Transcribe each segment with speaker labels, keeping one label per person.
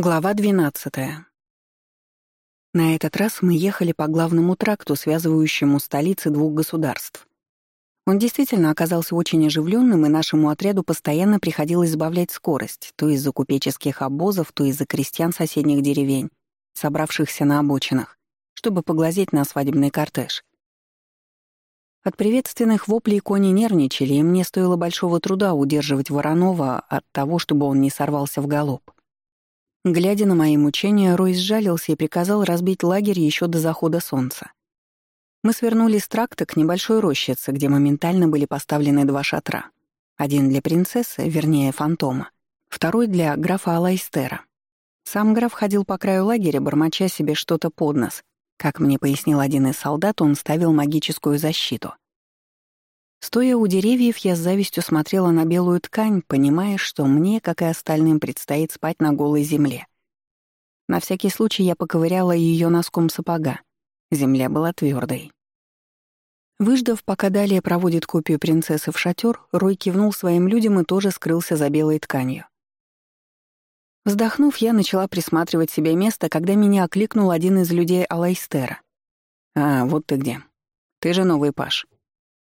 Speaker 1: Глава 12. На этот раз мы ехали по главному тракту, связывающему столицы двух государств. Он действительно оказался очень оживленным, и нашему отряду постоянно приходилось сбавлять скорость, то из-за купеческих обозов, то из-за крестьян соседних деревень, собравшихся на обочинах, чтобы поглазеть на свадебный кортеж. От приветственных воплей кони нервничали, и мне стоило большого труда удерживать Воронова от того, чтобы он не сорвался в галоп. Глядя на мои мучения, Рой сжалился и приказал разбить лагерь еще до захода солнца. Мы свернули с тракта к небольшой рощице, где моментально были поставлены два шатра. Один для принцессы, вернее, фантома, второй для графа Алайстера. Сам граф ходил по краю лагеря, бормоча себе что-то под нос. Как мне пояснил один из солдат, он ставил магическую защиту. Стоя у деревьев, я с завистью смотрела на белую ткань, понимая, что мне, как и остальным, предстоит спать на голой земле. На всякий случай я поковыряла ее носком сапога. Земля была твердой. Выждав, пока далее проводит копию принцессы в шатер, Рой кивнул своим людям и тоже скрылся за белой тканью. Вздохнув, я начала присматривать себе место, когда меня окликнул один из людей Алайстера. «А, вот ты где. Ты же новый паш.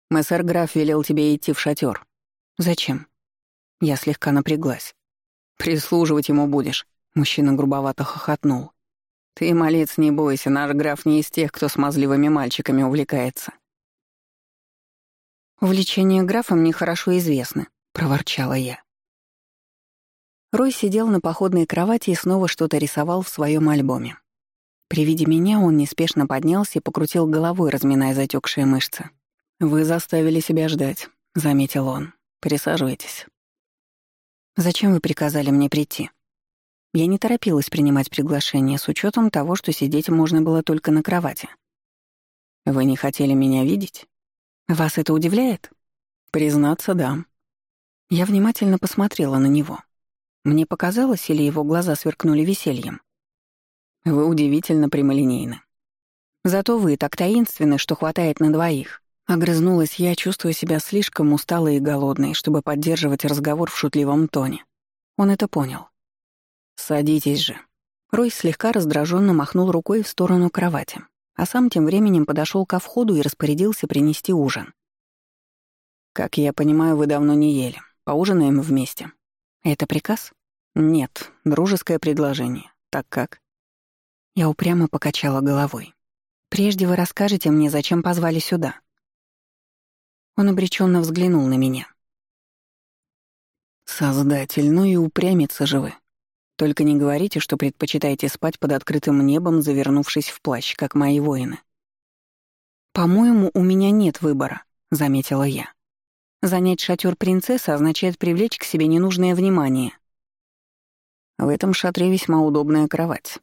Speaker 1: Мессер граф велел тебе идти в шатер. Зачем? Я слегка напряглась. Прислуживать ему будешь. Мужчина грубовато хохотнул. Ты, малец, не бойся, наш граф не из тех, кто смазливыми мальчиками увлекается. Увлечение графа мне хорошо известно, проворчала я. Рой сидел на походной кровати и снова что-то рисовал в своем альбоме. При виде меня он неспешно поднялся и покрутил головой, разминая затекшие мышцы. «Вы заставили себя ждать», — заметил он. «Присаживайтесь». «Зачем вы приказали мне прийти?» Я не торопилась принимать приглашение с учетом того, что сидеть можно было только на кровати. «Вы не хотели меня видеть? Вас это удивляет?» «Признаться, да». Я внимательно посмотрела на него. Мне показалось, или его глаза сверкнули весельем. «Вы удивительно прямолинейны. Зато вы так таинственны, что хватает на двоих. Огрызнулась я, чувствуя себя слишком усталой и голодной, чтобы поддерживать разговор в шутливом тоне. Он это понял. «Садитесь же». Рой слегка раздраженно махнул рукой в сторону кровати, а сам тем временем подошел ко входу и распорядился принести ужин. «Как я понимаю, вы давно не ели. Поужинаем вместе». «Это приказ?» «Нет, дружеское предложение. Так как?» Я упрямо покачала головой. «Прежде вы расскажете мне, зачем позвали сюда?» Он обреченно взглянул на меня. «Создатель, ну и упрямится же вы. Только не говорите, что предпочитаете спать под открытым небом, завернувшись в плащ, как мои воины». «По-моему, у меня нет выбора», — заметила я. «Занять шатер принцессы означает привлечь к себе ненужное внимание». В этом шатре весьма удобная кровать.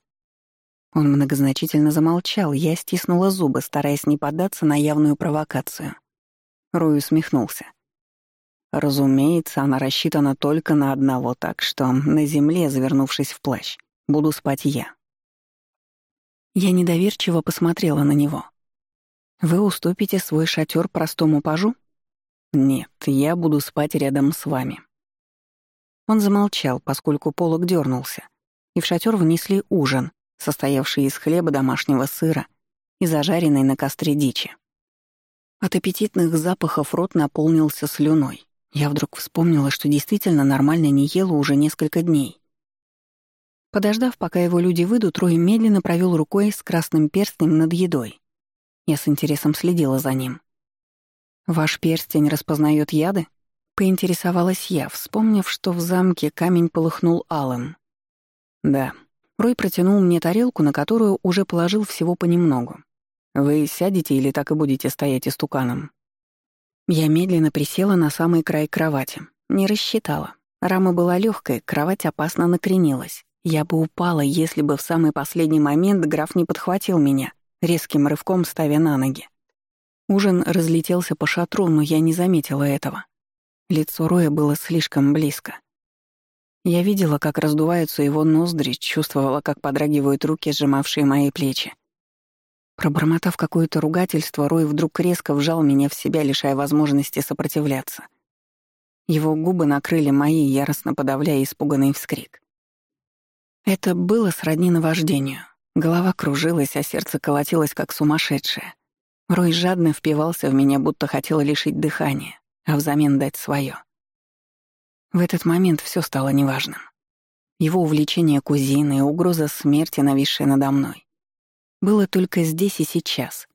Speaker 1: Он многозначительно замолчал, я стиснула зубы, стараясь не поддаться на явную провокацию. Рой усмехнулся. Разумеется, она рассчитана только на одного, так что на земле, завернувшись в плащ, буду спать я. Я недоверчиво посмотрела на него. «Вы уступите свой шатер простому пажу?» «Нет, я буду спать рядом с вами». Он замолчал, поскольку полог дернулся, и в шатер внесли ужин, состоявший из хлеба домашнего сыра и зажаренной на костре дичи. От аппетитных запахов рот наполнился слюной. Я вдруг вспомнила, что действительно нормально не ела уже несколько дней. Подождав, пока его люди выйдут, Рой медленно провел рукой с красным перстнем над едой. Я с интересом следила за ним. «Ваш перстень распознает яды?» — поинтересовалась я, вспомнив, что в замке камень полыхнул алым. «Да». Рой протянул мне тарелку, на которую уже положил всего понемногу. Вы сядете или так и будете стоять истуканом?» Я медленно присела на самый край кровати. Не рассчитала. Рама была легкая, кровать опасно накренилась. Я бы упала, если бы в самый последний момент граф не подхватил меня, резким рывком ставя на ноги. Ужин разлетелся по шатру, но я не заметила этого. Лицо Роя было слишком близко. Я видела, как раздуваются его ноздри, чувствовала, как подрагивают руки, сжимавшие мои плечи. Пробормотав какое-то ругательство, Рой вдруг резко вжал меня в себя, лишая возможности сопротивляться. Его губы накрыли мои, яростно подавляя испуганный вскрик. Это было сродни наваждению. Голова кружилась, а сердце колотилось, как сумасшедшее. Рой жадно впивался в меня, будто хотел лишить дыхания, а взамен дать свое. В этот момент все стало неважным. Его увлечение кузиной, угроза смерти, нависшая надо мной. Было только здесь и сейчас.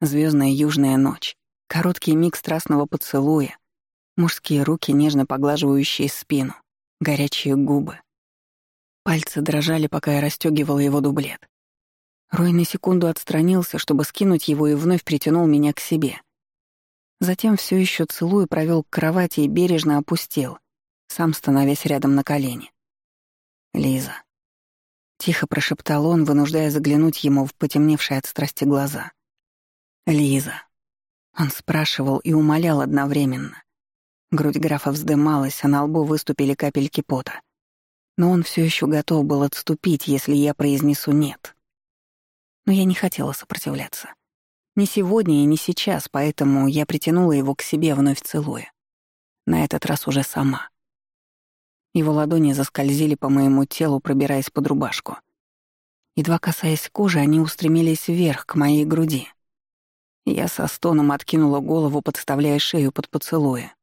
Speaker 1: Звездная южная ночь, короткий миг страстного поцелуя, мужские руки, нежно поглаживающие спину, горячие губы. Пальцы дрожали, пока я расстёгивала его дублет. Рой на секунду отстранился, чтобы скинуть его и вновь притянул меня к себе. Затем все еще целуя провел к кровати и бережно опустил, сам становясь рядом на колени. «Лиза». Тихо прошептал он, вынуждая заглянуть ему в потемневшие от страсти глаза. «Лиза». Он спрашивал и умолял одновременно. Грудь графа вздымалась, а на лбу выступили капельки пота. Но он все еще готов был отступить, если я произнесу «нет». Но я не хотела сопротивляться. Не сегодня и не сейчас, поэтому я притянула его к себе, вновь целуя. На этот раз уже сама. Его ладони заскользили по моему телу, пробираясь под рубашку. Едва касаясь кожи, они устремились вверх, к моей груди. Я со стоном откинула голову, подставляя шею под поцелуя.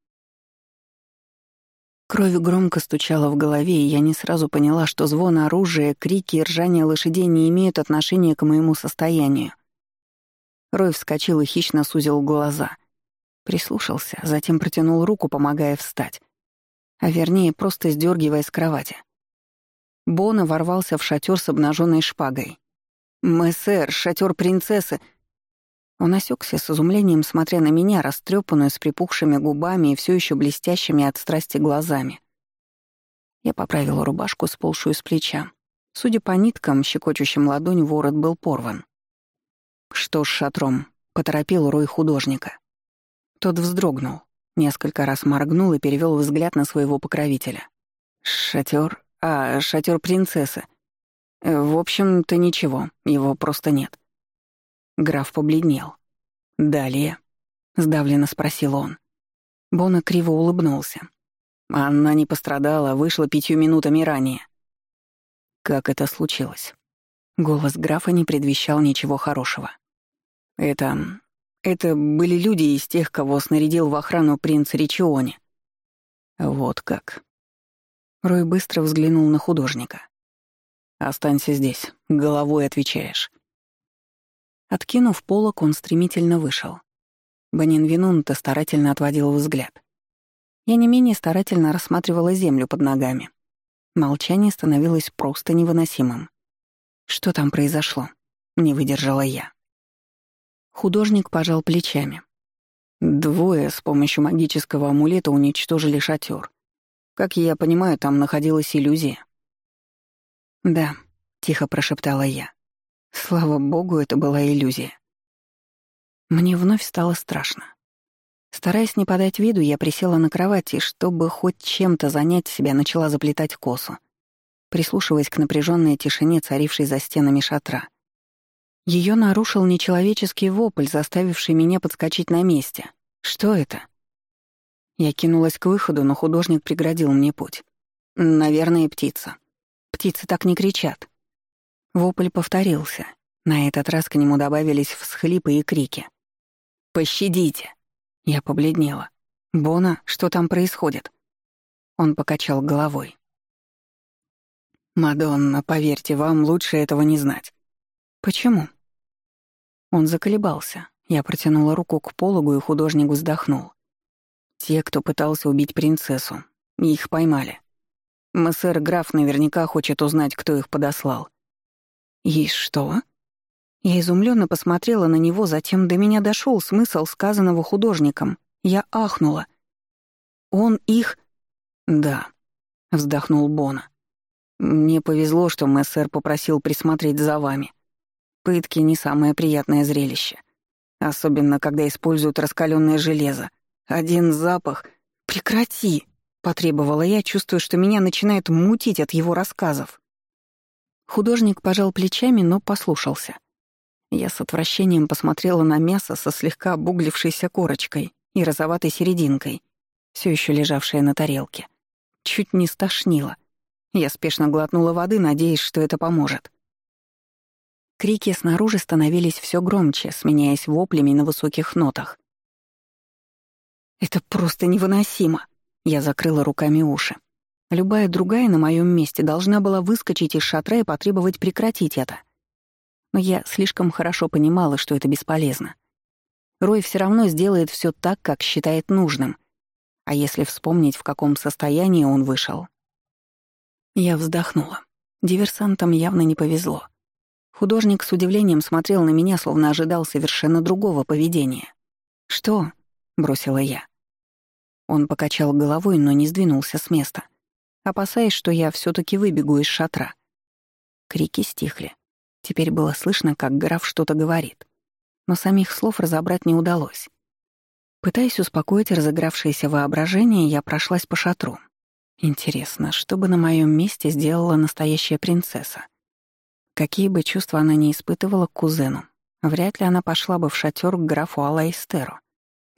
Speaker 1: Кровь громко стучала в голове, и я не сразу поняла, что звон оружия, крики и ржание лошадей не имеют отношения к моему состоянию. Рой вскочил и хищно сузил глаза. Прислушался, затем протянул руку, помогая встать. А вернее, просто сдергивая с кровати. Бона ворвался в шатер с обнаженной шпагой. «Мессер, шатер принцессы!» Он осекся с изумлением, смотря на меня, растрепанную с припухшими губами и все еще блестящими от страсти глазами. Я поправила рубашку, сползшую с плеча. Судя по ниткам, щекочущим ладонь, ворот был порван. «Что с шатром?» — поторопил Рой художника. Тот вздрогнул, несколько раз моргнул и перевел взгляд на своего покровителя. «Шатер? А, шатер принцессы. В общем-то, ничего, его просто нет». Граф побледнел. «Далее?» — сдавленно спросил он. Бона криво улыбнулся. Она не пострадала, вышла пятью минутами ранее. Как это случилось? Голос графа не предвещал ничего хорошего. Это... это были люди из тех, кого снарядил в охрану принц Ричиони. Вот как. Рой быстро взглянул на художника. «Останься здесь, головой отвечаешь». Откинув полок, он стремительно вышел. Банин Винунта старательно отводил взгляд. Я не менее старательно рассматривала землю под ногами. Молчание становилось просто невыносимым. Что там произошло? Не выдержала я. Художник пожал плечами. Двое с помощью магического амулета уничтожили шатер. Как я понимаю, там находилась иллюзия. «Да», — тихо прошептала я. Слава богу, это была иллюзия. Мне вновь стало страшно. Стараясь не подать виду, я присела на кровати, чтобы хоть чем-то занять себя, начала заплетать косу, прислушиваясь к напряженной тишине, царившей за стенами шатра. Ее нарушил нечеловеческий вопль, заставивший меня подскочить на месте. Что это? Я кинулась к выходу, но художник преградил мне путь. Наверное, птица. Птицы так не кричат. Вопль повторился. На этот раз к нему добавились всхлипы и крики. «Пощадите!» Я побледнела. «Бона, что там происходит?» Он покачал головой. «Мадонна, поверьте, вам лучше этого не знать». «Почему?» Он заколебался. Я протянула руку к пологу, и художник вздохнул. Те, кто пытался убить принцессу, их поймали. Мессер граф наверняка хочет узнать, кто их подослал. «И что?» Я изумленно посмотрела на него, затем до меня дошел смысл сказанного художником. Я ахнула. «Он их...» «Да», — вздохнул Бона. «Мне повезло, что мессер попросил присмотреть за вами. Пытки — не самое приятное зрелище. Особенно, когда используют раскаленное железо. Один запах... Прекрати!» — потребовала я, чувствуя, что меня начинает мутить от его рассказов. Художник пожал плечами, но послушался. Я с отвращением посмотрела на мясо со слегка обуглившейся корочкой и розоватой серединкой, все еще лежавшее на тарелке. Чуть не стошнило. Я спешно глотнула воды, надеясь, что это поможет. Крики снаружи становились все громче, сменяясь воплями на высоких нотах. «Это просто невыносимо!» Я закрыла руками уши. Любая другая на моем месте должна была выскочить из шатра и потребовать прекратить это. Но я слишком хорошо понимала, что это бесполезно. Рой все равно сделает все так, как считает нужным. А если вспомнить, в каком состоянии он вышел? Я вздохнула. Диверсантам явно не повезло. Художник с удивлением смотрел на меня, словно ожидал совершенно другого поведения. «Что?» — бросила я. Он покачал головой, но не сдвинулся с места, опасаясь, что я все таки выбегу из шатра. Крики стихли. Теперь было слышно, как граф что-то говорит. Но самих слов разобрать не удалось. Пытаясь успокоить разыгравшееся воображение, я прошлась по шатру. Интересно, что бы на моем месте сделала настоящая принцесса? Какие бы чувства она не испытывала к кузену, вряд ли она пошла бы в шатер к графу Алайстеру.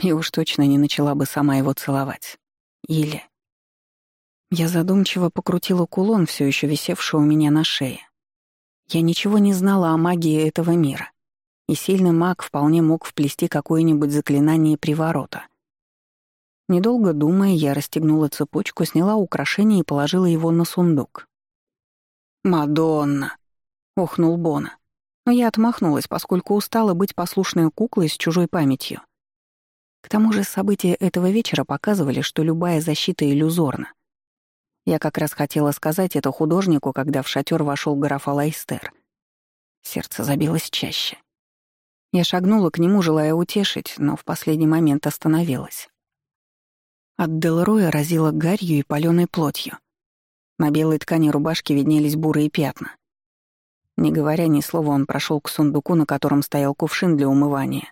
Speaker 1: И уж точно не начала бы сама его целовать. Или... Я задумчиво покрутила кулон, все еще висевший у меня на шее. Я ничего не знала о магии этого мира, и сильный маг вполне мог вплести какое-нибудь заклинание приворота. Недолго думая, я расстегнула цепочку, сняла украшение и положила его на сундук. «Мадонна!» — охнул Бона. Но я отмахнулась, поскольку устала быть послушной куклой с чужой памятью. К тому же события этого вечера показывали, что любая защита иллюзорна. Я как раз хотела сказать это художнику, когда в шатер вошел граф Алайстер. Сердце забилось чаще. Я шагнула к нему, желая утешить, но в последний момент остановилась. От Делроя разило гарью и палёной плотью. На белой ткани рубашки виднелись бурые пятна. Не говоря ни слова, он прошел к сундуку, на котором стоял кувшин для умывания,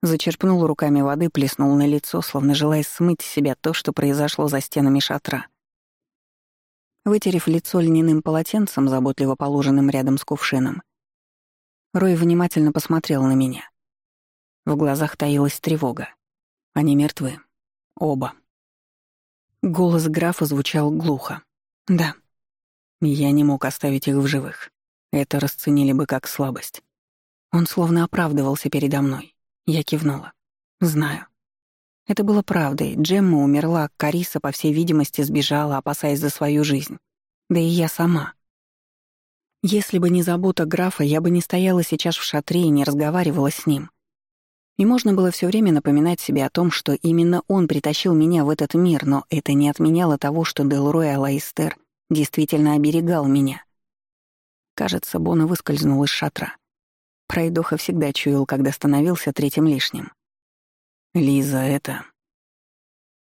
Speaker 1: Зачерпнул руками воды, плеснул на лицо, словно желая смыть с себя то, что произошло за стенами шатра. Вытерев лицо льняным полотенцем, заботливо положенным рядом с кувшином, Рой внимательно посмотрел на меня. В глазах таилась тревога. Они мертвы. Оба. Голос графа звучал глухо. «Да». Я не мог оставить их в живых. Это расценили бы как слабость. Он словно оправдывался передо мной. Я кивнула. «Знаю». Это было правдой. Джемма умерла, Кариса, по всей видимости, сбежала, опасаясь за свою жизнь. Да и я сама. Если бы не забота графа, я бы не стояла сейчас в шатре и не разговаривала с ним. И можно было все время напоминать себе о том, что именно он притащил меня в этот мир, но это не отменяло того, что Делрой Алайстер действительно оберегал меня. Кажется, Бона выскользнул из шатра. Пройдоха всегда чуял, когда становился третьим лишним. «Лиза, это...»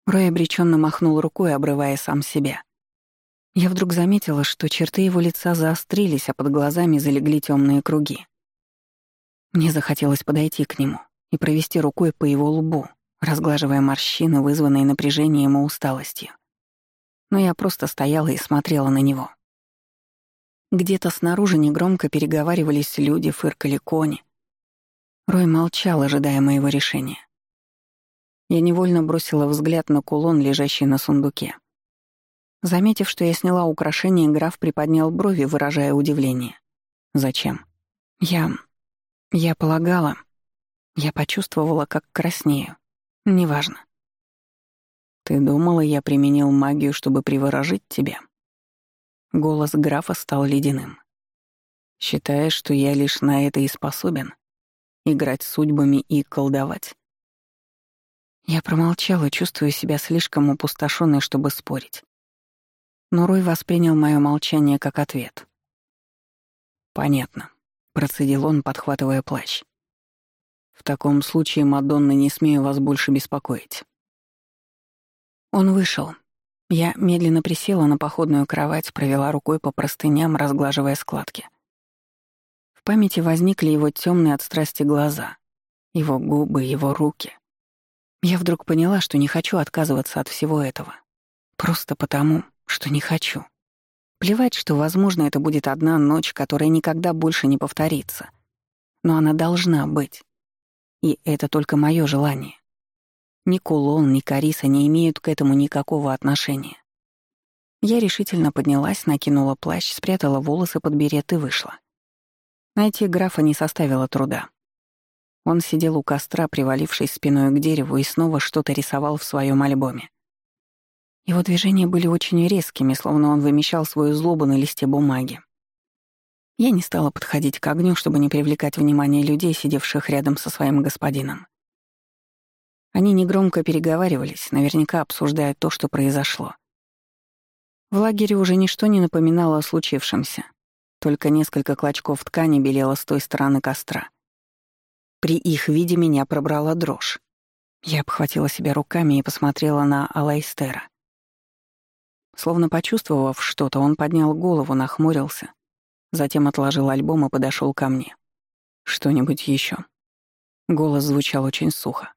Speaker 1: Рой обреченно махнул рукой, обрывая сам себя. Я вдруг заметила, что черты его лица заострились, а под глазами залегли темные круги. Мне захотелось подойти к нему и провести рукой по его лбу, разглаживая морщины, вызванные напряжением и усталостью. Но я просто стояла и смотрела на него. Где-то снаружи негромко переговаривались люди, фыркали кони. Рой молчал, ожидая моего решения. Я невольно бросила взгляд на кулон, лежащий на сундуке. Заметив, что я сняла украшение, граф приподнял брови, выражая удивление. «Зачем?» «Я... я полагала...» Я почувствовала, как краснею. Неважно. «Ты думала, я применил магию, чтобы приворожить тебя?» Голос графа стал ледяным. «Считаешь, что я лишь на это и способен? Играть судьбами и колдовать?» Я промолчала, чувствуя себя слишком опустошенной, чтобы спорить. Но Рой воспринял мое молчание как ответ. «Понятно», — процедил он, подхватывая плащ. «В таком случае, Мадонна, не смею вас больше беспокоить». Он вышел, я медленно присела на походную кровать, провела рукой по простыням, разглаживая складки. В памяти возникли его темные от страсти глаза, его губы, его руки. Я вдруг поняла, что не хочу отказываться от всего этого. Просто потому, что не хочу. Плевать, что, возможно, это будет одна ночь, которая никогда больше не повторится. Но она должна быть. И это только мое желание. Ни кулон, ни Кариса не имеют к этому никакого отношения. Я решительно поднялась, накинула плащ, спрятала волосы под берет и вышла. Найти графа не составило труда. Он сидел у костра, привалившись спиной к дереву, и снова что-то рисовал в своем альбоме. Его движения были очень резкими, словно он вымещал свою злобу на листе бумаги. Я не стала подходить к огню, чтобы не привлекать внимание людей, сидевших рядом со своим господином. Они негромко переговаривались, наверняка обсуждая то, что произошло. В лагере уже ничто не напоминало о случившемся. Только несколько клочков ткани белело с той стороны костра. При их виде меня пробрала дрожь. Я обхватила себя руками и посмотрела на Алайстера. Словно почувствовав что-то, он поднял голову, нахмурился, затем отложил альбом и подошел ко мне. «Что-нибудь еще? Голос звучал очень сухо.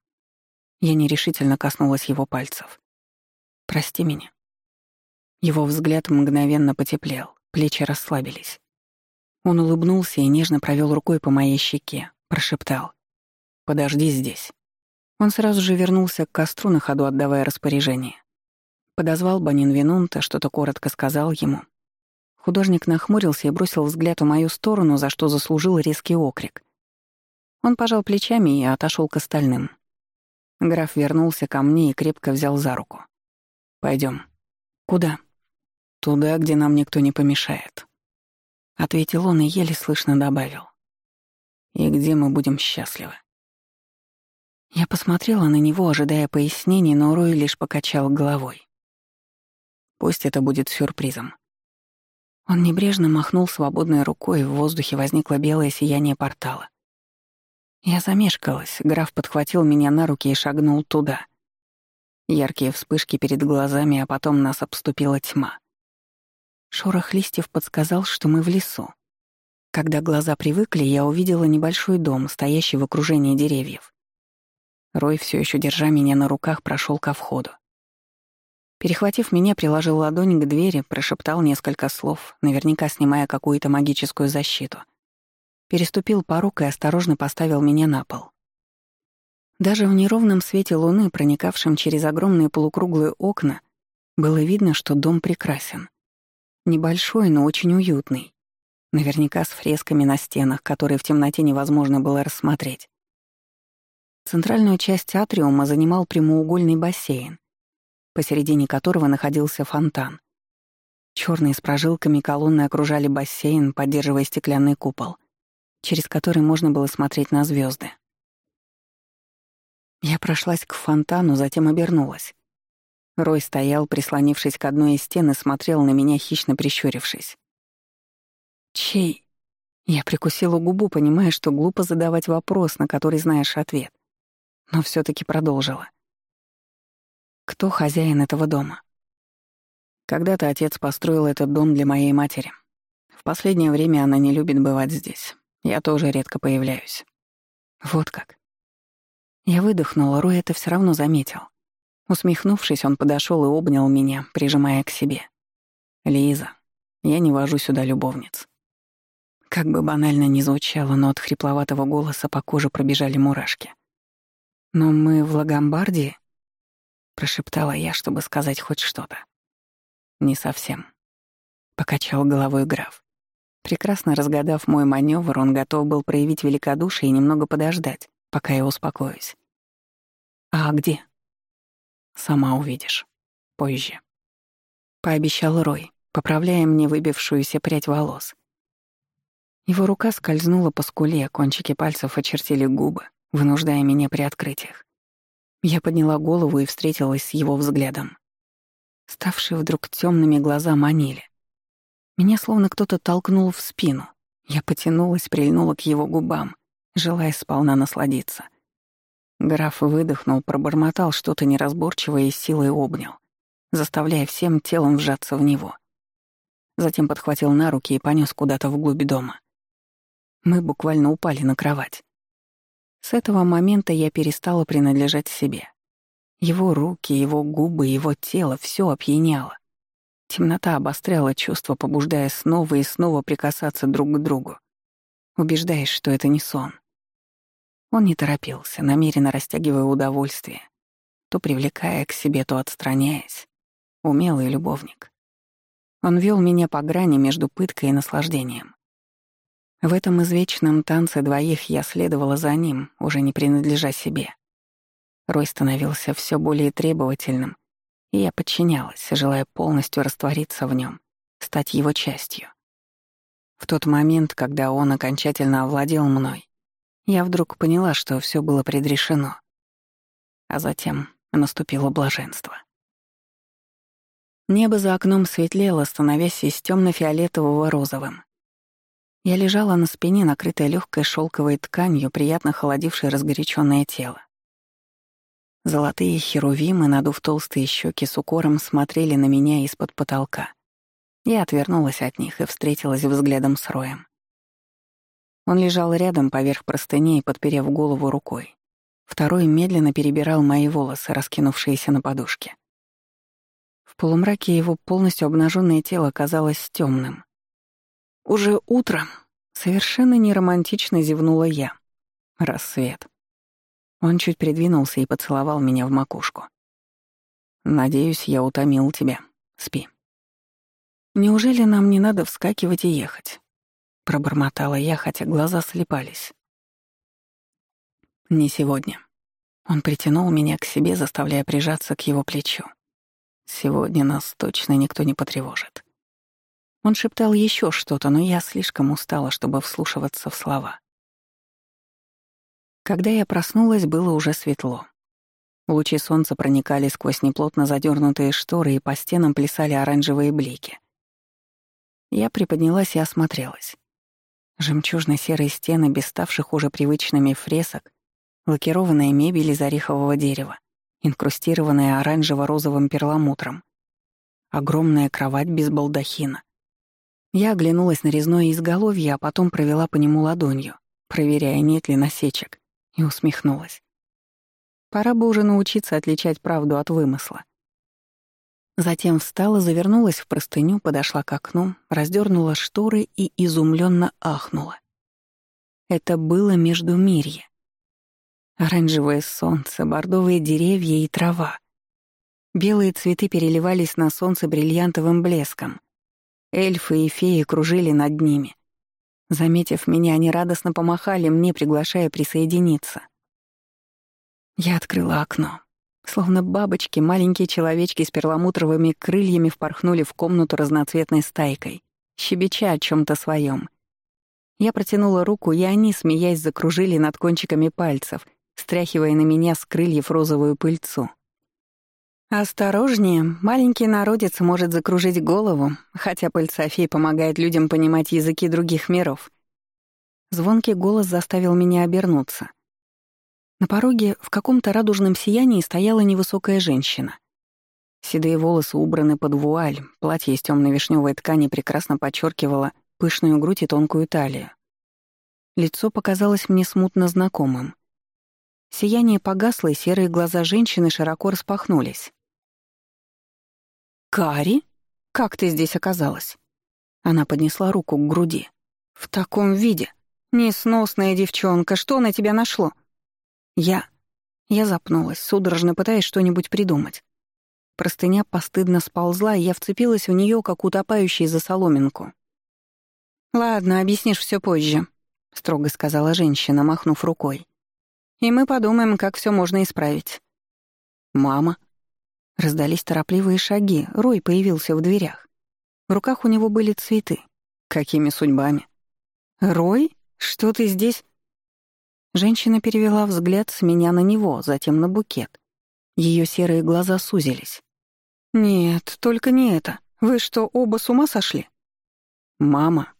Speaker 1: Я нерешительно коснулась его пальцев. «Прости меня». Его взгляд мгновенно потеплел, плечи расслабились. Он улыбнулся и нежно провел рукой по моей щеке, прошептал. «Подожди здесь». Он сразу же вернулся к костру на ходу, отдавая распоряжение. Подозвал Банин Винунта, что-то коротко сказал ему. Художник нахмурился и бросил взгляд в мою сторону, за что заслужил резкий окрик. Он пожал плечами и отошел к остальным. Граф вернулся ко мне и крепко взял за руку. Пойдем. Куда? Туда, где нам никто не помешает. Ответил он и еле слышно добавил. И где мы будем счастливы. Я посмотрела на него, ожидая пояснений, но Рой лишь покачал головой. Пусть это будет сюрпризом. Он небрежно махнул свободной рукой, и в воздухе возникло белое сияние портала. Я замешкалась, граф подхватил меня на руки и шагнул туда. Яркие вспышки перед глазами, а потом нас обступила тьма. Шорох листьев подсказал, что мы в лесу. Когда глаза привыкли, я увидела небольшой дом, стоящий в окружении деревьев. Рой, все еще держа меня на руках, прошел ко входу. Перехватив меня, приложил ладонь к двери, прошептал несколько слов, наверняка снимая какую-то магическую защиту — переступил порог и осторожно поставил меня на пол. Даже в неровном свете луны, проникавшем через огромные полукруглые окна, было видно, что дом прекрасен. Небольшой, но очень уютный. Наверняка с фресками на стенах, которые в темноте невозможно было рассмотреть. Центральную часть атриума занимал прямоугольный бассейн, посередине которого находился фонтан. Черные с прожилками колонны окружали бассейн, поддерживая стеклянный купол — через который можно было смотреть на звезды. Я прошлась к фонтану, затем обернулась. Рой стоял, прислонившись к одной из стен, и смотрел на меня, хищно прищурившись. «Чей?» Я прикусила губу, понимая, что глупо задавать вопрос, на который знаешь ответ. Но все таки продолжила. «Кто хозяин этого дома?» Когда-то отец построил этот дом для моей матери. В последнее время она не любит бывать здесь. Я тоже редко появляюсь. Вот как. Я выдохнула, Рой это все равно заметил. Усмехнувшись, он подошел и обнял меня, прижимая к себе. «Лиза, я не вожу сюда любовниц». Как бы банально ни звучало, но от хрипловатого голоса по коже пробежали мурашки. «Но мы в Лагомбардии?» — прошептала я, чтобы сказать хоть что-то. «Не совсем», — покачал головой граф. Прекрасно разгадав мой маневр, он готов был проявить великодушие и немного подождать, пока я успокоюсь. «А где?» «Сама увидишь. Позже». Пообещал Рой, поправляя мне выбившуюся прядь волос. Его рука скользнула по скуле, кончики пальцев очертили губы, вынуждая меня приоткрыть их. Я подняла голову и встретилась с его взглядом. Ставшие вдруг темными глаза манили. Меня словно кто-то толкнул в спину. Я потянулась, прильнула к его губам, желая сполна насладиться. Граф выдохнул, пробормотал что-то неразборчивое и силой обнял, заставляя всем телом вжаться в него. Затем подхватил на руки и понес куда-то вглубь дома. Мы буквально упали на кровать. С этого момента я перестала принадлежать себе. Его руки, его губы, его тело — все опьяняло. Темнота обостряла чувства, побуждая снова и снова прикасаться друг к другу, убеждаясь, что это не сон. Он не торопился, намеренно растягивая удовольствие, то привлекая к себе, то отстраняясь. Умелый любовник. Он вел меня по грани между пыткой и наслаждением. В этом извечном танце двоих я следовала за ним, уже не принадлежа себе. Рой становился все более требовательным, и я подчинялась, желая полностью раствориться в нем, стать его частью. В тот момент, когда он окончательно овладел мной, я вдруг поняла, что все было предрешено. А затем наступило блаженство. Небо за окном светлело, становясь из темно-фиолетового розовым. Я лежала на спине, накрытая легкой шелковой тканью, приятно холодившей разгоряченное тело. Золотые херувимы, надув толстые щеки с укором, смотрели на меня из-под потолка. Я отвернулась от них и встретилась взглядом с Роем. Он лежал рядом поверх простыней, подперев голову рукой. Второй медленно перебирал мои волосы, раскинувшиеся на подушке. В полумраке его полностью обнаженное тело казалось темным. Уже утро. Совершенно неромантично зевнула я. Рассвет. Он чуть придвинулся и поцеловал меня в макушку. «Надеюсь, я утомил тебя. Спи». «Неужели нам не надо вскакивать и ехать?» Пробормотала я, хотя глаза слепались. «Не сегодня». Он притянул меня к себе, заставляя прижаться к его плечу. «Сегодня нас точно никто не потревожит». Он шептал еще что-то, но я слишком устала, чтобы вслушиваться в слова. Когда я проснулась, было уже светло. Лучи солнца проникали сквозь неплотно задернутые шторы и по стенам плясали оранжевые блики. Я приподнялась и осмотрелась. Жемчужно-серые стены, без ставших уже привычными фресок, лакированная мебель из орехового дерева, инкрустированная оранжево-розовым перламутром, огромная кровать без балдахина, я оглянулась на резное изголовье, а потом провела по нему ладонью, проверяя, нет ли насечек, и усмехнулась. Пора бы уже научиться отличать правду от вымысла. Затем встала, завернулась в простыню, подошла к окну, раздернула шторы и изумленно ахнула. Это было между мирье. Оранжевое солнце, бордовые деревья и трава. Белые цветы переливались на солнце бриллиантовым блеском — Эльфы и феи кружили над ними. Заметив меня, они радостно помахали мне, приглашая присоединиться. Я открыла окно. Словно бабочки, маленькие человечки с перламутровыми крыльями впорхнули в комнату разноцветной стайкой, щебеча о чем то своем. Я протянула руку, и они, смеясь, закружили над кончиками пальцев, стряхивая на меня с крыльев розовую пыльцу. «Осторожнее, маленький народец может закружить голову, хотя пыльцофей помогает людям понимать языки других миров». Звонкий голос заставил меня обернуться. На пороге в каком-то радужном сиянии стояла невысокая женщина. Седые волосы убраны под вуаль, платье из темно вишневой ткани прекрасно подчеркивало пышную грудь и тонкую талию. Лицо показалось мне смутно знакомым. Сияние погасло, и серые глаза женщины широко распахнулись. «Кари? Как ты здесь оказалась?» Она поднесла руку к груди. «В таком виде? Несносная девчонка, что на тебя нашло?» «Я...» Я запнулась, судорожно пытаясь что-нибудь придумать. Простыня постыдно сползла, и я вцепилась в нее, как утопающий за соломинку. «Ладно, объяснишь все позже», — строго сказала женщина, махнув рукой. «И мы подумаем, как все можно исправить». «Мама», Раздались торопливые шаги, Рой появился в дверях. В руках у него были цветы. Какими судьбами? «Рой? Что ты здесь?» Женщина перевела взгляд с меня на него, затем на букет. Ее серые глаза сузились. «Нет, только не это. Вы что, оба с ума сошли?» «Мама».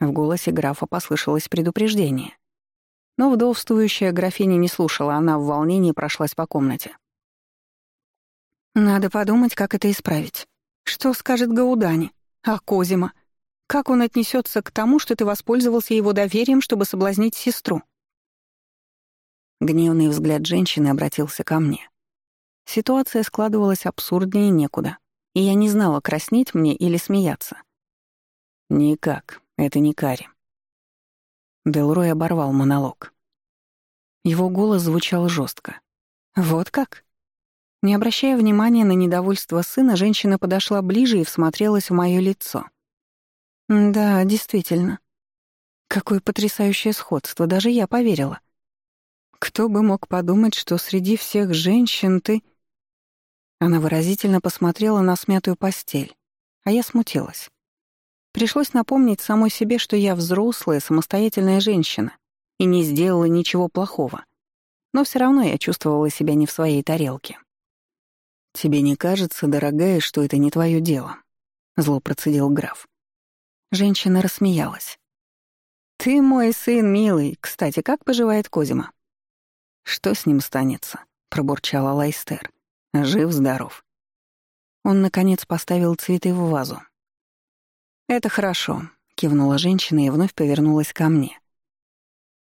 Speaker 1: В голосе графа послышалось предупреждение. Но вдовствующая графиня не слушала, она в волнении прошлась по комнате. Надо подумать, как это исправить. Что скажет Гаудани? А Козима? Как он отнесется к тому, что ты воспользовался его доверием, чтобы соблазнить сестру? Гневный взгляд женщины обратился ко мне. Ситуация складывалась абсурднее некуда, и я не знала, краснеть мне или смеяться. «Никак, это не Кари». Делрой оборвал монолог. Его голос звучал жестко. «Вот как? Не обращая внимания на недовольство сына, женщина подошла ближе и всмотрелась в моё лицо. «Да, действительно. Какое потрясающее сходство, даже я поверила. Кто бы мог подумать, что среди всех женщин ты...» Она выразительно посмотрела на смятую постель, а я смутилась. Пришлось напомнить самой себе, что я взрослая, самостоятельная женщина и не сделала ничего плохого. Но все равно я чувствовала себя не в своей тарелке. «Тебе не кажется, дорогая, что это не твое дело?» — зло процедил граф. Женщина рассмеялась. «Ты мой сын, милый. Кстати, как поживает Козима?» «Что с ним станется?» — пробурчала Лайстер. «Жив-здоров». Он, наконец, поставил цветы в вазу. «Это хорошо», — кивнула женщина и вновь повернулась ко мне.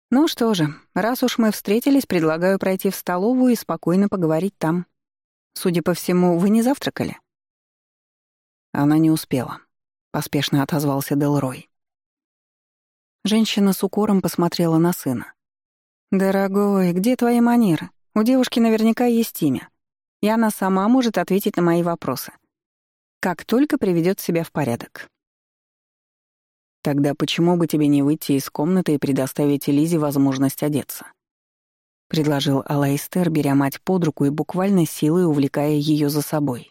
Speaker 1: «Ну что же, раз уж мы встретились, предлагаю пройти в столовую и спокойно поговорить там. Судя по всему, вы не завтракали?» Она не успела. Поспешно отозвался Делрой. Женщина с укором посмотрела на сына. «Дорогой, где твои манеры? У девушки наверняка есть имя. И она сама может ответить на мои вопросы. Как только приведет себя в порядок». «Тогда почему бы тебе не выйти из комнаты и предоставить Лизе возможность одеться?» — предложил Алайстер, беря мать под руку и буквально силой увлекая ее за собой.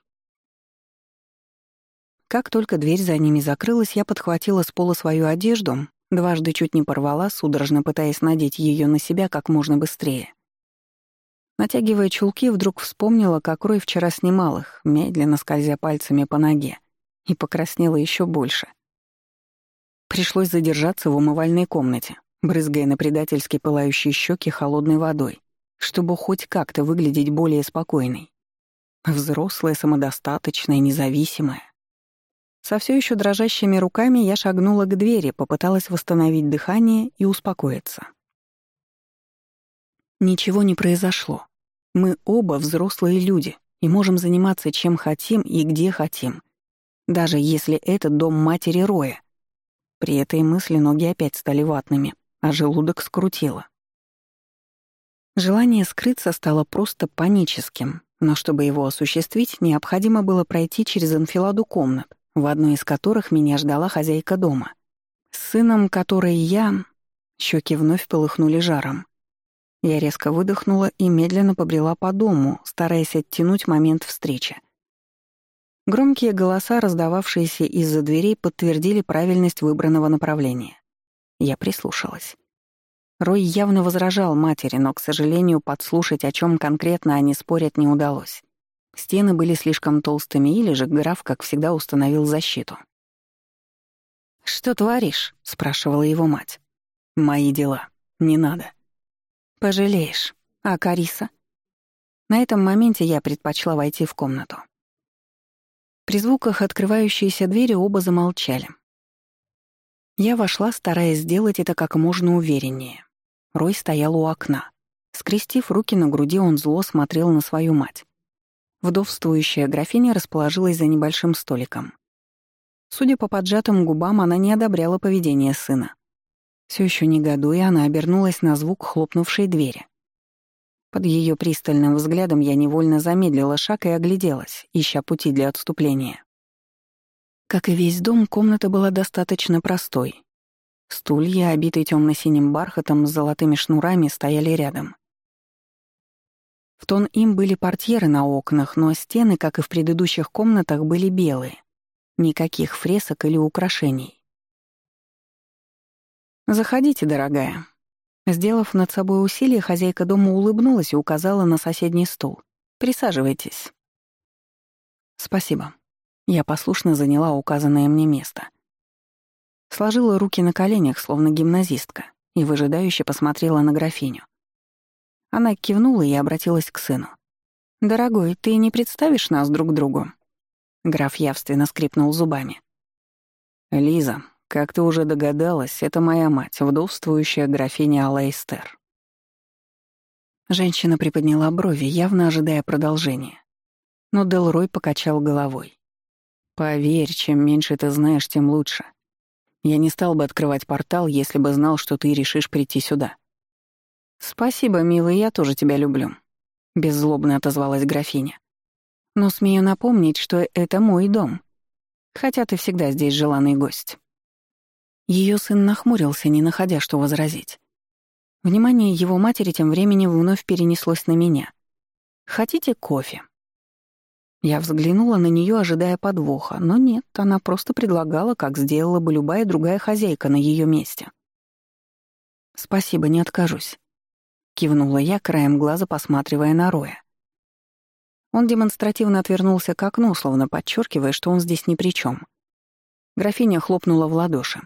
Speaker 1: Как только дверь за ними закрылась, я подхватила с пола свою одежду, дважды чуть не порвала, судорожно пытаясь надеть ее на себя как можно быстрее. Натягивая чулки, вдруг вспомнила, как Рой вчера снимал их, медленно скользя пальцами по ноге, и покраснела еще больше. Пришлось задержаться в умывальной комнате, брызгая на предательски пылающие щеки холодной водой, чтобы хоть как-то выглядеть более спокойной. Взрослая, самодостаточная, независимая. Со все еще дрожащими руками я шагнула к двери, попыталась восстановить дыхание и успокоиться. Ничего не произошло. Мы оба взрослые люди и можем заниматься чем хотим и где хотим, даже если это дом матери Роя. При этой мысли ноги опять стали ватными, а желудок скрутило. Желание скрыться стало просто паническим, но чтобы его осуществить, необходимо было пройти через анфиладу комнат, в одной из которых меня ждала хозяйка дома. С сыном, который я... Щеки вновь полыхнули жаром. Я резко выдохнула и медленно побрела по дому, стараясь оттянуть момент встречи. Громкие голоса, раздававшиеся из-за дверей, подтвердили правильность выбранного направления. Я прислушалась. Рой явно возражал матери, но, к сожалению, подслушать, о чем конкретно они спорят, не удалось. Стены были слишком толстыми, или же граф, как всегда, установил защиту. «Что творишь?» — спрашивала его мать. «Мои дела. Не надо». «Пожалеешь. А Кариса?» На этом моменте я предпочла войти в комнату. При звуках открывающейся двери оба замолчали. Я вошла, стараясь сделать это как можно увереннее. Рой стоял у окна. Скрестив руки на груди, он зло смотрел на свою мать. Вдовствующая графиня расположилась за небольшим столиком. Судя по поджатым губам, она не одобряла поведение сына. Все еще негодуя, она обернулась на звук хлопнувшей двери. Под ее пристальным взглядом я невольно замедлила шаг и огляделась, ища пути для отступления. Как и весь дом, комната была достаточно простой. Стулья, обитые темно-синим бархатом с золотыми шнурами, стояли рядом. В тон им были портьеры на окнах, но стены, как и в предыдущих комнатах, были белые. Никаких фресок или украшений. «Заходите, дорогая». Сделав над собой усилие, хозяйка дома улыбнулась и указала на соседний стул. «Присаживайтесь». «Спасибо». Я послушно заняла указанное мне место. Сложила руки на коленях, словно гимназистка, и выжидающе посмотрела на графиню. Она кивнула и обратилась к сыну. «Дорогой, ты не представишь нас друг другу?» Граф явственно скрипнул зубами. «Лиза, как ты уже догадалась, это моя мать, вдовствующая графиня Алайстер». Женщина приподняла брови, явно ожидая продолжения. Но Делрой покачал головой. «Поверь, чем меньше ты знаешь, тем лучше. Я не стал бы открывать портал, если бы знал, что ты решишь прийти сюда. «Спасибо, милый, я тоже тебя люблю», — беззлобно отозвалась графиня. Но смею напомнить, что это мой дом. Хотя ты всегда здесь желанный гость». Ее сын нахмурился, не находя, что возразить. Внимание его матери тем временем вновь перенеслось на меня. «Хотите кофе?» Я взглянула на нее, ожидая подвоха, но нет, она просто предлагала, как сделала бы любая другая хозяйка на ее месте. «Спасибо, не откажусь», — кивнула я, краем глаза посматривая на Роя. Он демонстративно отвернулся к окну, словно подчеркивая, что он здесь ни при чем. Графиня хлопнула в ладоши.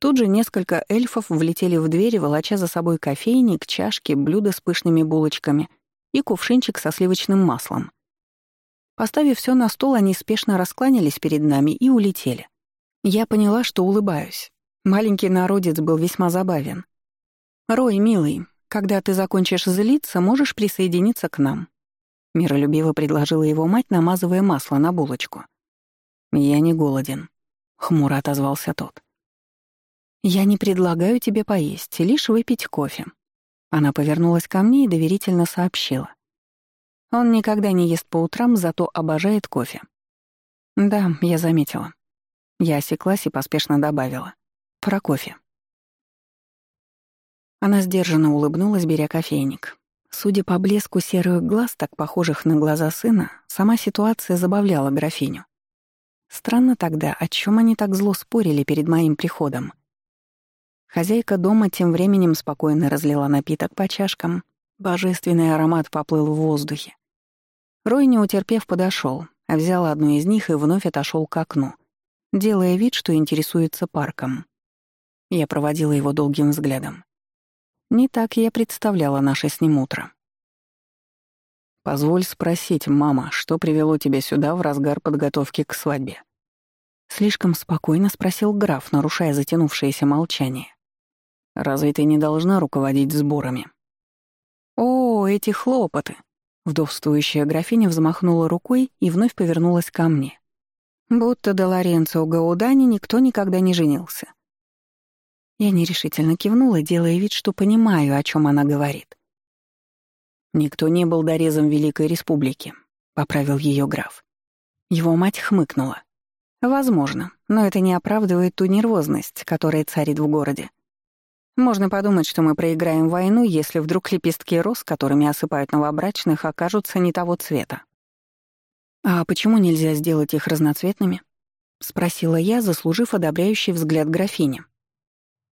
Speaker 1: Тут же несколько эльфов влетели в дверь, волоча за собой кофейник, чашки, блюда с пышными булочками и кувшинчик со сливочным маслом. Поставив все на стол, они спешно раскланялись перед нами и улетели. Я поняла, что улыбаюсь. Маленький народец был весьма забавен. «Рой, милый, когда ты закончишь злиться, можешь присоединиться к нам», — миролюбиво предложила его мать, намазывая масло на булочку. «Я не голоден», — хмуро отозвался тот. «Я не предлагаю тебе поесть, лишь выпить кофе». Она повернулась ко мне и доверительно сообщила. Он никогда не ест по утрам, зато обожает кофе. Да, я заметила. Я осеклась и поспешно добавила. Про кофе. Она сдержанно улыбнулась, беря кофейник. Судя по блеску серых глаз, так похожих на глаза сына, сама ситуация забавляла графиню. Странно тогда, о чем они так зло спорили перед моим приходом. Хозяйка дома тем временем спокойно разлила напиток по чашкам. Божественный аромат поплыл в воздухе. Рой, не утерпев, подошел, взял одну из них и вновь отошел к окну, делая вид, что интересуется парком. Я проводила его долгим взглядом. Не так я представляла наше с ним утро. «Позволь спросить, мама, что привело тебя сюда в разгар подготовки к свадьбе?» Слишком спокойно спросил граф, нарушая затянувшееся молчание. Разве ты не должна руководить сборами? О, эти хлопоты! Вдовствующая графиня взмахнула рукой и вновь повернулась ко мне. Будто до Лоренцо Гаудани никто никогда не женился. Я нерешительно кивнула, делая вид, что понимаю, о чем она говорит. «Никто не был дорезом Великой Республики», — поправил ее граф. Его мать хмыкнула. «Возможно, но это не оправдывает ту нервозность, которая царит в городе. Можно подумать, что мы проиграем войну, если вдруг лепестки роз, которыми осыпают новобрачных, окажутся не того цвета. «А почему нельзя сделать их разноцветными?» — спросила я, заслужив одобряющий взгляд графини.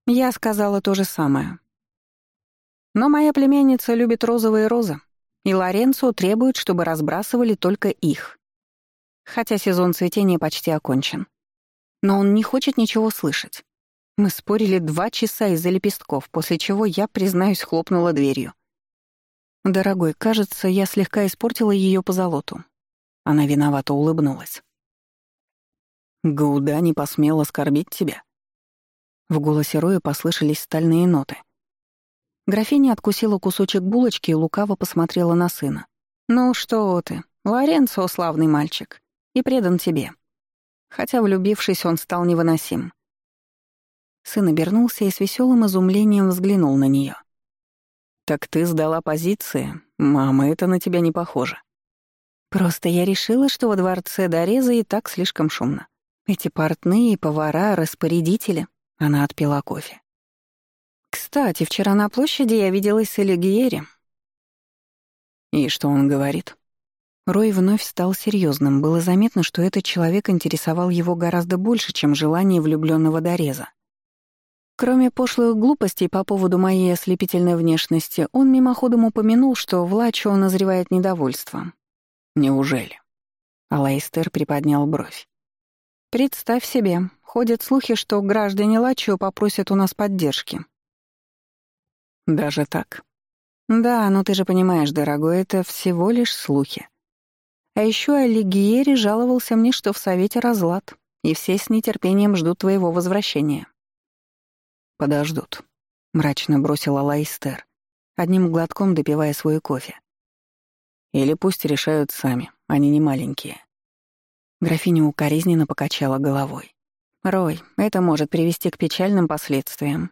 Speaker 1: Я сказала то же самое. Но моя племянница любит розовые розы, и Лоренцо требует, чтобы разбрасывали только их. Хотя сезон цветения почти окончен. Но он не хочет ничего слышать. Мы спорили два часа из-за лепестков, после чего я, признаюсь, хлопнула дверью. «Дорогой, кажется, я слегка испортила ее по золоту». Она виновато улыбнулась. «Гауда не посмела оскорбить тебя?» В голосе Роя послышались стальные ноты. Графиня откусила кусочек булочки и лукаво посмотрела на сына. «Ну что ты, Лоренцо славный мальчик и предан тебе». Хотя, влюбившись, он стал невыносим. Сын обернулся и с веселым изумлением взглянул на нее. «Так ты сдала позиции? Мама, это на тебя не похоже». «Просто я решила, что во дворце Дореза и так слишком шумно. Эти портные, повара, распорядители». Она отпила кофе. «Кстати, вчера на площади я виделась с Элигиери». «И что он говорит?» Рой вновь стал серьезным. Было заметно, что этот человек интересовал его гораздо больше, чем желание влюбленного Дореза. Кроме пошлых глупостей по поводу моей ослепительной внешности, он мимоходом упомянул, что в Лачо назревает недовольство. «Неужели?» Алайстер приподнял бровь. «Представь себе, ходят слухи, что граждане Лачо попросят у нас поддержки». «Даже так?» «Да, но ты же понимаешь, дорогой, это всего лишь слухи. А еще Алигиери жаловался мне, что в Совете разлад, и все с нетерпением ждут твоего возвращения». «Подождут», — мрачно бросила Лайстер, одним глотком допивая свой кофе. «Или пусть решают сами, они не маленькие». Графиня укоризненно покачала головой. «Рой, это может привести к печальным последствиям.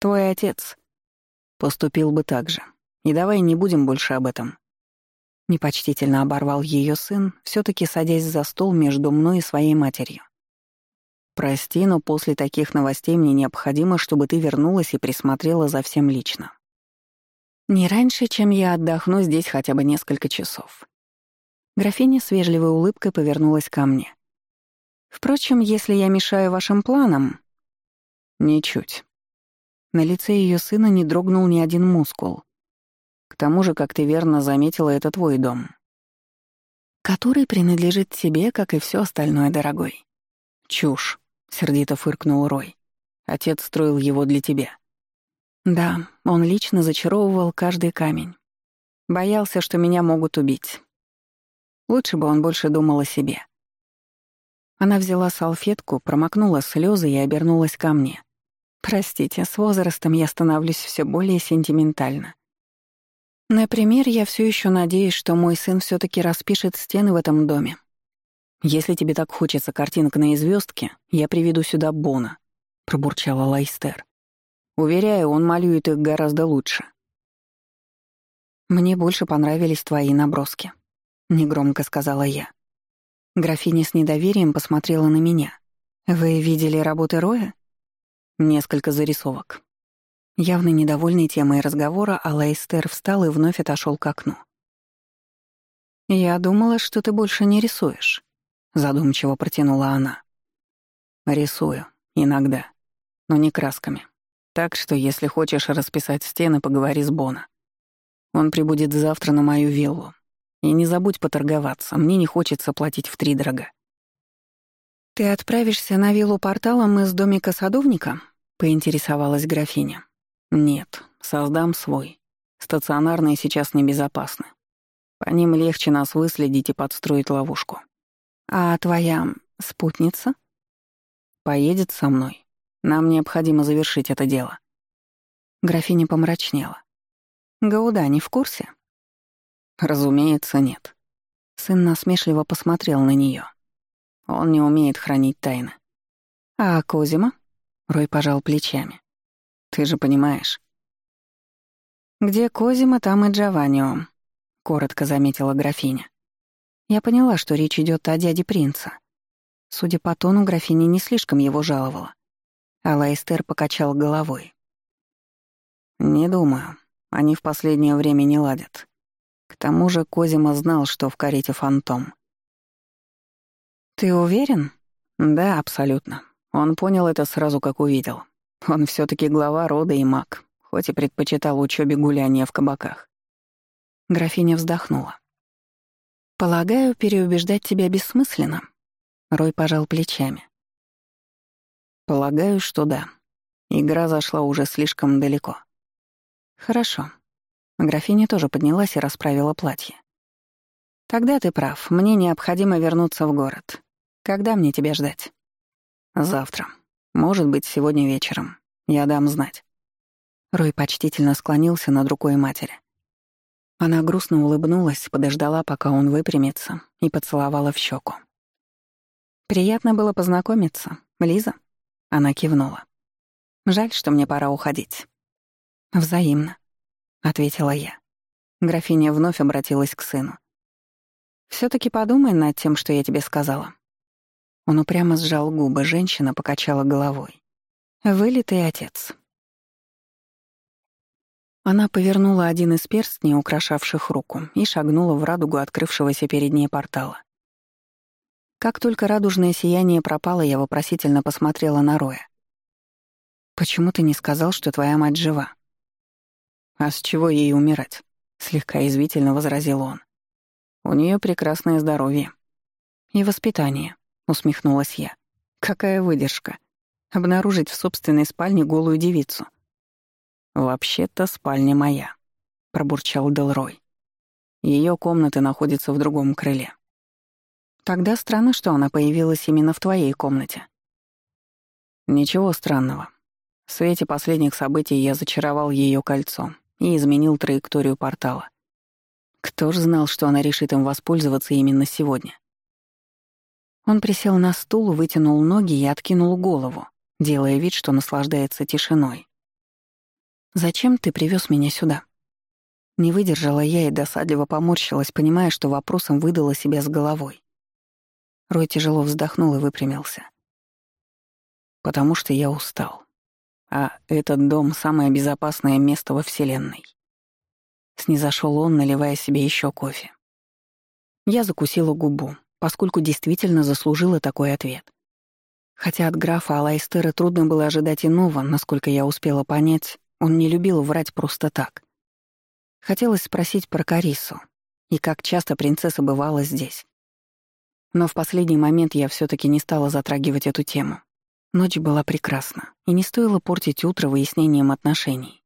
Speaker 1: Твой отец поступил бы так же. И давай не будем больше об этом». Непочтительно оборвал ее сын, все таки садясь за стол между мной и своей матерью. «Прости, но после таких новостей мне необходимо, чтобы ты вернулась и присмотрела за всем лично. Не раньше, чем я отдохну здесь хотя бы несколько часов». Графиня с вежливой улыбкой повернулась ко мне. «Впрочем, если я мешаю вашим планам...» «Ничуть». На лице ее сына не дрогнул ни один мускул. «К тому же, как ты верно заметила, это твой дом». «Который принадлежит тебе, как и все остальное, дорогой». «Чушь», — сердито фыркнул Рой. «Отец строил его для тебя». Да, он лично зачаровывал каждый камень. Боялся, что меня могут убить. Лучше бы он больше думал о себе. Она взяла салфетку, промокнула слезы и обернулась ко мне. Простите, с возрастом я становлюсь все более сентиментальна. Например, я все еще надеюсь, что мой сын все таки распишет стены в этом доме. Если тебе так хочется картинок на звездке, я приведу сюда Бона, пробурчала Лайстер. Уверяю, он малюет их гораздо лучше. Мне больше понравились твои наброски, негромко сказала я. Графиня с недоверием посмотрела на меня. Вы видели работы Роя? Несколько зарисовок. Явно недовольный темой разговора, Алайстер встал и вновь отошел к окну. «Я думала, что ты больше не рисуешь», — задумчиво протянула она. «Рисую. Иногда. Но не красками. Так что, если хочешь расписать стены, поговори с Бона. Он прибудет завтра на мою виллу. И не забудь поторговаться, мне не хочется платить втридорога». «Ты отправишься на виллу порталом из домика садовника?» — поинтересовалась графиня. «Нет, создам свой. Стационарные сейчас небезопасны. По ним легче нас выследить и подстроить ловушку. А твоя спутница?» «Поедет со мной. Нам необходимо завершить это дело». Графиня помрачнела. «Гауда не в курсе?» «Разумеется, нет». Сын насмешливо посмотрел на нее. Он не умеет хранить тайны. «А Козима?» — Рой пожал плечами. «Ты же понимаешь». «Где Козима, там и Джованнио», — коротко заметила графиня. Я поняла, что речь идет о дяде принца. Судя по тону, графиня не слишком его жаловала. А Лайстер покачал головой. «Не думаю. Они в последнее время не ладят. К тому же Козима знал, что в карете фантом. «Ты уверен?» «Да, абсолютно. Он понял это сразу, как увидел. Он все таки глава рода и маг, хоть и предпочитал учебе гуляния в кабаках». Графиня вздохнула. «Полагаю, переубеждать тебя бессмысленно?» Рой пожал плечами. Полагаю, что да. Игра зашла уже слишком далеко. Хорошо. Графиня тоже поднялась и расправила платье. Тогда ты прав, мне необходимо вернуться в город. Когда мне тебя ждать? Завтра. Может быть, сегодня вечером. Я дам знать. Рой почтительно склонился над рукой матери. Она грустно улыбнулась, подождала, пока он выпрямится, и поцеловала в щеку. «Приятно было познакомиться, Лиза», она кивнула. «Жаль, что мне пора уходить». «Взаимно», — ответила я. Графиня вновь обратилась к сыну. все таки подумай над тем, что я тебе сказала». Он упрямо сжал губы, женщина покачала головой. «Вылитый отец». Она повернула один из перстней, украшавших руку, и шагнула в радугу открывшегося перед ней портала. Как только радужное сияние пропало, я вопросительно посмотрела на Роя. «Почему ты не сказал, что твоя мать жива?» «А с чего ей умирать?» — слегка извительно возразил он. «У нее прекрасное здоровье». «И воспитание», — усмехнулась я. «Какая выдержка. Обнаружить в собственной спальне голую девицу». «Вообще-то спальня моя», — пробурчал Делрой. Ее комнаты находятся в другом крыле. Тогда странно, что она появилась именно в твоей комнате. Ничего странного. В свете последних событий я зачаровал ее кольцом и изменил траекторию портала. Кто ж знал, что она решит им воспользоваться именно сегодня? Он присел на стул, вытянул ноги и откинул голову, делая вид, что наслаждается тишиной. «Зачем ты привез меня сюда?» Не выдержала я и досадливо поморщилась, понимая, что вопросом выдала себя с головой. Рой тяжело вздохнул и выпрямился. «Потому что я устал. А этот дом — самое безопасное место во Вселенной». Снизошел он, наливая себе еще кофе. Я закусила губу, поскольку действительно заслужила такой ответ. Хотя от графа Алайстера трудно было ожидать иного, насколько я успела понять, он не любил врать просто так. Хотелось спросить про Карису и как часто принцесса бывала здесь. Но в последний момент я все таки не стала затрагивать эту тему. Ночь была прекрасна, и не стоило портить утро выяснением отношений.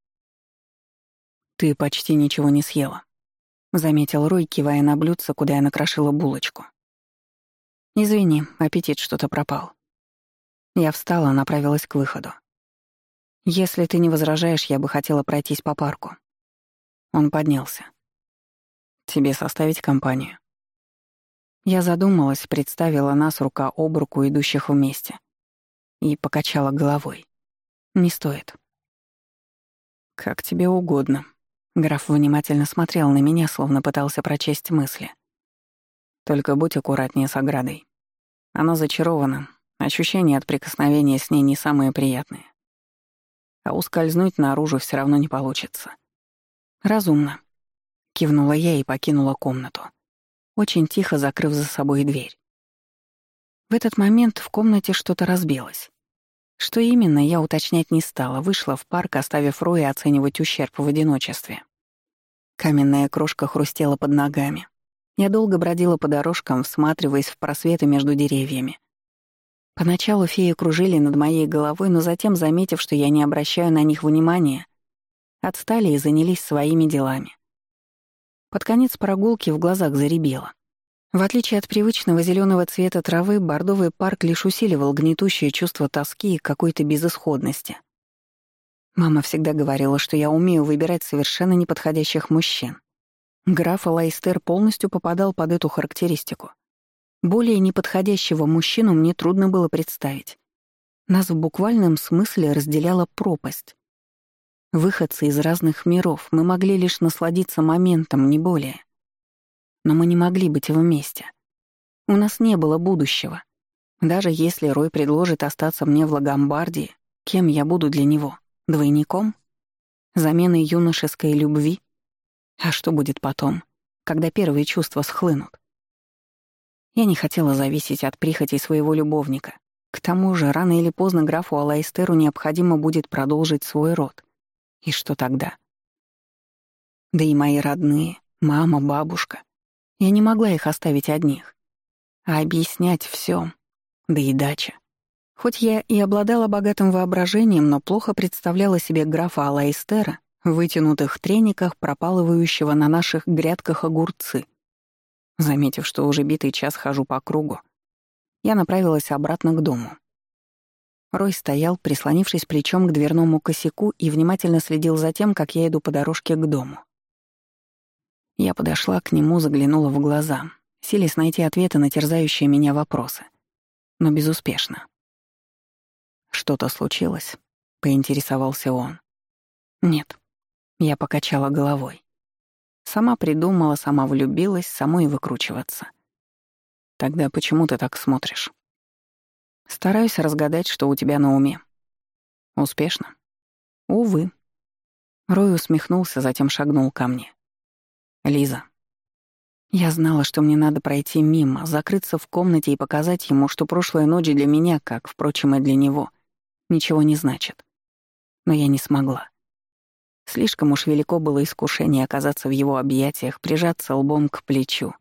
Speaker 1: «Ты почти ничего не съела», — заметил Рой, кивая на блюдце, куда я накрошила булочку. «Извини, аппетит что-то пропал». Я встала, направилась к выходу. «Если ты не возражаешь, я бы хотела пройтись по парку». Он поднялся. «Тебе составить компанию?» Я задумалась, представила нас рука об руку, идущих вместе. И покачала головой. «Не стоит». «Как тебе угодно». Граф внимательно смотрел на меня, словно пытался прочесть мысли. «Только будь аккуратнее с оградой. Она зачарована. Ощущения от прикосновения с ней не самые приятные. А ускользнуть наружу все равно не получится». «Разумно», — кивнула я и покинула комнату, очень тихо закрыв за собой дверь. В этот момент в комнате что-то разбилось. Что именно, я уточнять не стала, вышла в парк, оставив Роя оценивать ущерб в одиночестве. Каменная крошка хрустела под ногами. Я долго бродила по дорожкам, всматриваясь в просветы между деревьями. Поначалу феи кружили над моей головой, но затем, заметив, что я не обращаю на них внимания, отстали и занялись своими делами. Под конец прогулки в глазах заребело. В отличие от привычного зеленого цвета травы, бордовый парк лишь усиливал гнетущее чувство тоски и какой-то безысходности. Мама всегда говорила, что я умею выбирать совершенно неподходящих мужчин. Граф Лайстер полностью попадал под эту характеристику. Более неподходящего мужчину мне трудно было представить. Нас в буквальном смысле разделяла пропасть. Выходцы из разных миров, мы могли лишь насладиться моментом, не более. Но мы не могли быть вместе. У нас не было будущего. Даже если Рой предложит остаться мне в Лагомбардии, кем я буду для него? Двойником? Заменой юношеской любви? А что будет потом, когда первые чувства схлынут? Я не хотела зависеть от прихотей своего любовника. К тому же, рано или поздно графу Алайстеру необходимо будет продолжить свой род. И что тогда? Да и мои родные, мама, бабушка. Я не могла их оставить одних. А объяснять все, да и дача. Хоть я и обладала богатым воображением, но плохо представляла себе графа Алайстера в вытянутых трениках, пропалывающего на наших грядках огурцы. Заметив, что уже битый час хожу по кругу, я направилась обратно к дому. Рой стоял, прислонившись плечом к дверному косяку и внимательно следил за тем, как я иду по дорожке к дому. Я подошла к нему, заглянула в глаза, силясь найти ответы на терзающие меня вопросы. Но безуспешно. «Что-то случилось?» — поинтересовался он. «Нет». Я покачала головой. Сама придумала, сама влюбилась, самой выкручиваться. «Тогда почему ты так смотришь?» Стараюсь разгадать, что у тебя на уме. Успешно? Увы. Рой усмехнулся, затем шагнул ко мне. Лиза. Я знала, что мне надо пройти мимо, закрыться в комнате и показать ему, что прошлая ночь для меня, как, впрочем, и для него, ничего не значит. Но я не смогла. Слишком уж велико было искушение оказаться в его объятиях, прижаться лбом к плечу,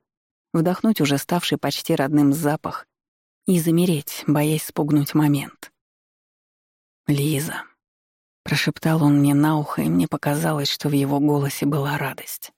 Speaker 1: вдохнуть уже ставший почти родным запах и замереть, боясь спугнуть момент. «Лиза», — прошептал он мне на ухо, и мне показалось, что в его голосе была радость.